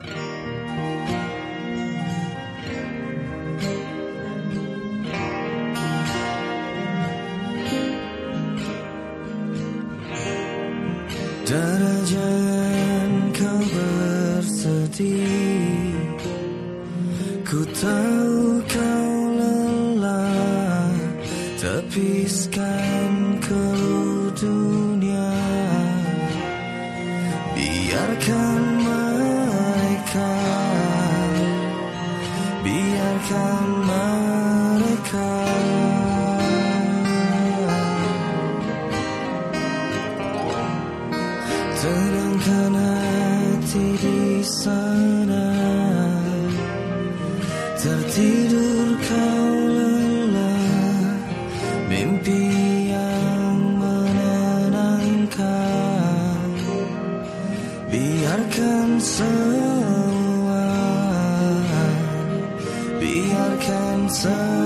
Dara jangan kau bersedih. Ku tahu kau lelah Tepiskan ke dunia Biarkan mereka. Biarkan mereka. Tenangkan hati di sana. Tertidur kau lelah. Mimpi Biarkan semua Biarkan semua